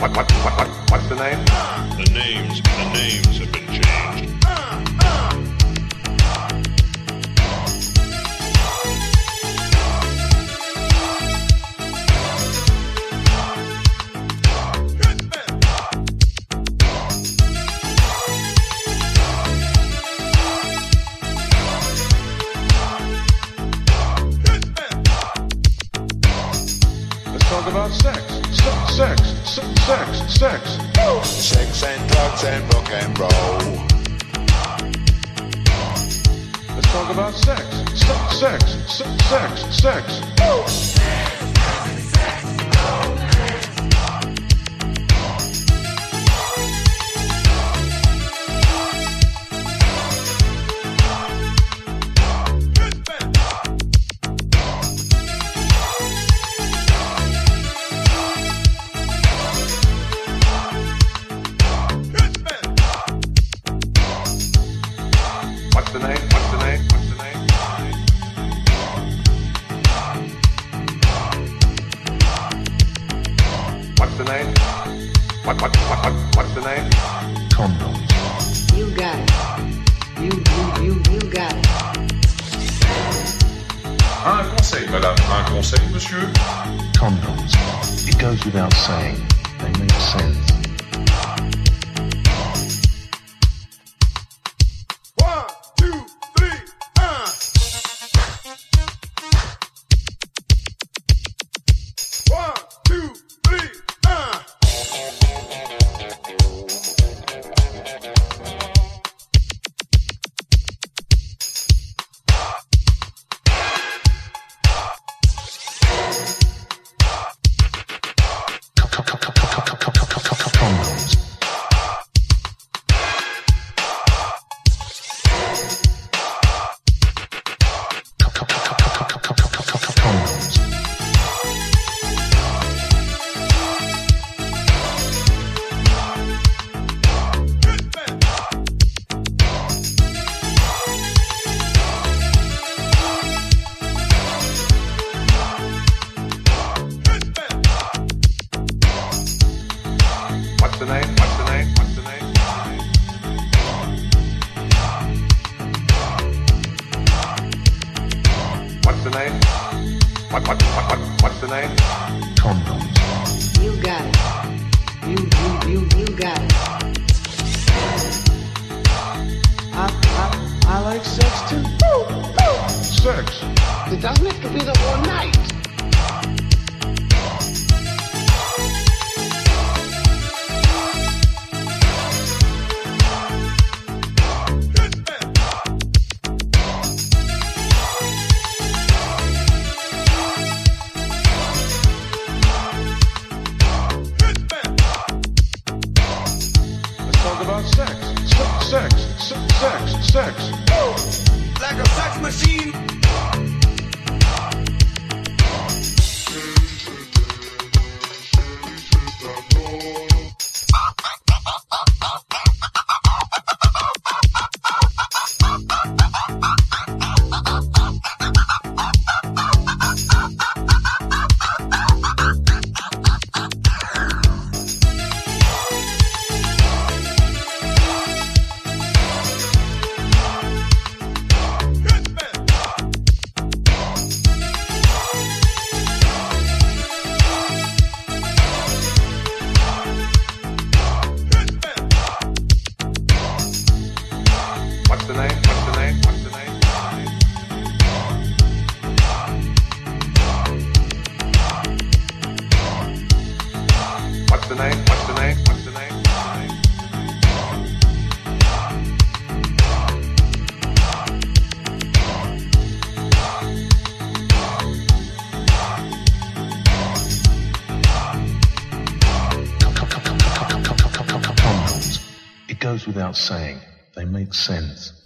What's the name? What, what, what, what, what's the name? The names, the names have been changed. Let's talk about sex. Se- sex, se- sex, sex. Sex and drugs and rock and roll. Let's talk about sex. Se- sex, se- sex, sex. What's the name? What's the name? What's the name? What's the name? What, what, what, what, what's the name? Condoms. You got it. You, you, you, you got it. Un conseil, madame. Un conseil, monsieur. Condoms. It goes without saying. They make sense. The name? What, what, what, what, what's the name? Condoms. You got it. You, you, you, you got it. I, I, I like sex too. Woo, woo. Sex. It doesn't have to be the whole night. About sex. Se- sex, se- sex, sex. Like a sex machine. Without saying. They make sense.